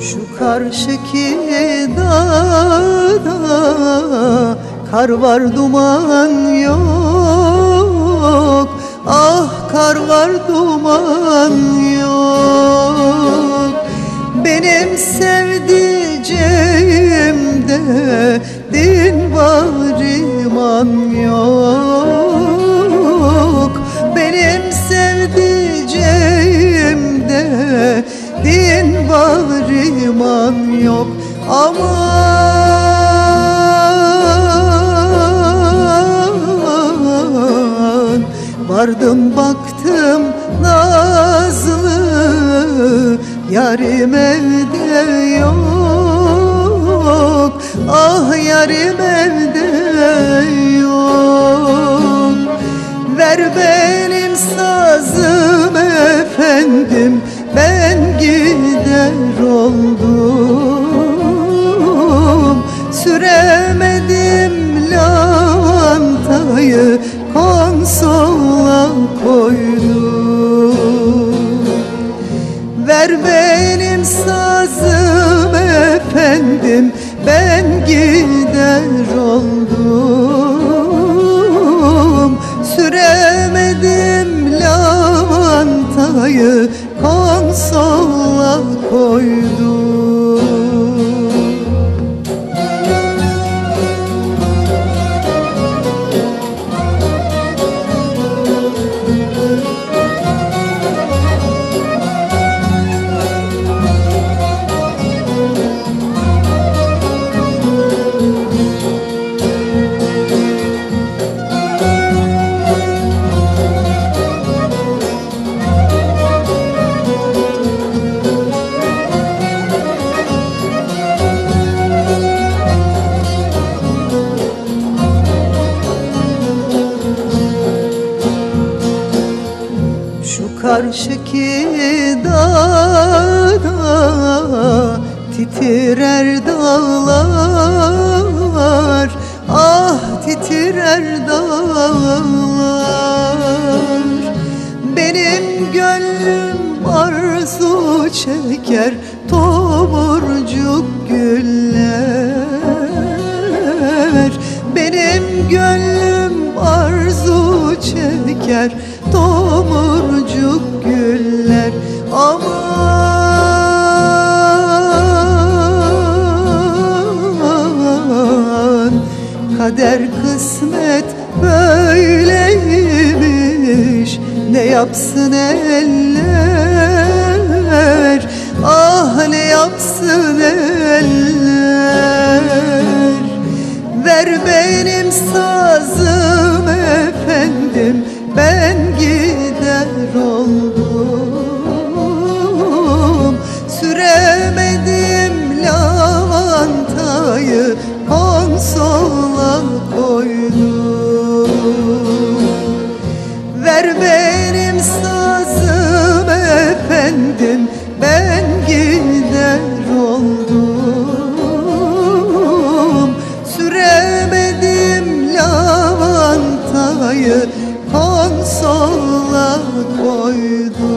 Şu karşıki dağda Kar var duman yok. Ah kar var duman yok din var iman yok. Aman Vardım baktım nazlı Yarim evde yok. Ah yarim evde lavantayı Konsola koydum Ver benim sazım efendim Ben gider oldum. Süremedim lavantayı Konsola koydum karşıki dağda titrer dağlar. Ah titrer dağlar. Benim gönlüm arzu çeker Tomurcuk güller. Benim gönlüm arzu çeker Tomurcuk güller Aman Kader kısmet böyleymiş Ne yapsın eller Ah ne yapsın eller. Ver benim sazım efendim Ben gider oldum. Süremedim lavantayı Konsola koydum. Ver benim sazım efendim Ben gider oldum. Süremedim lavantayı koydum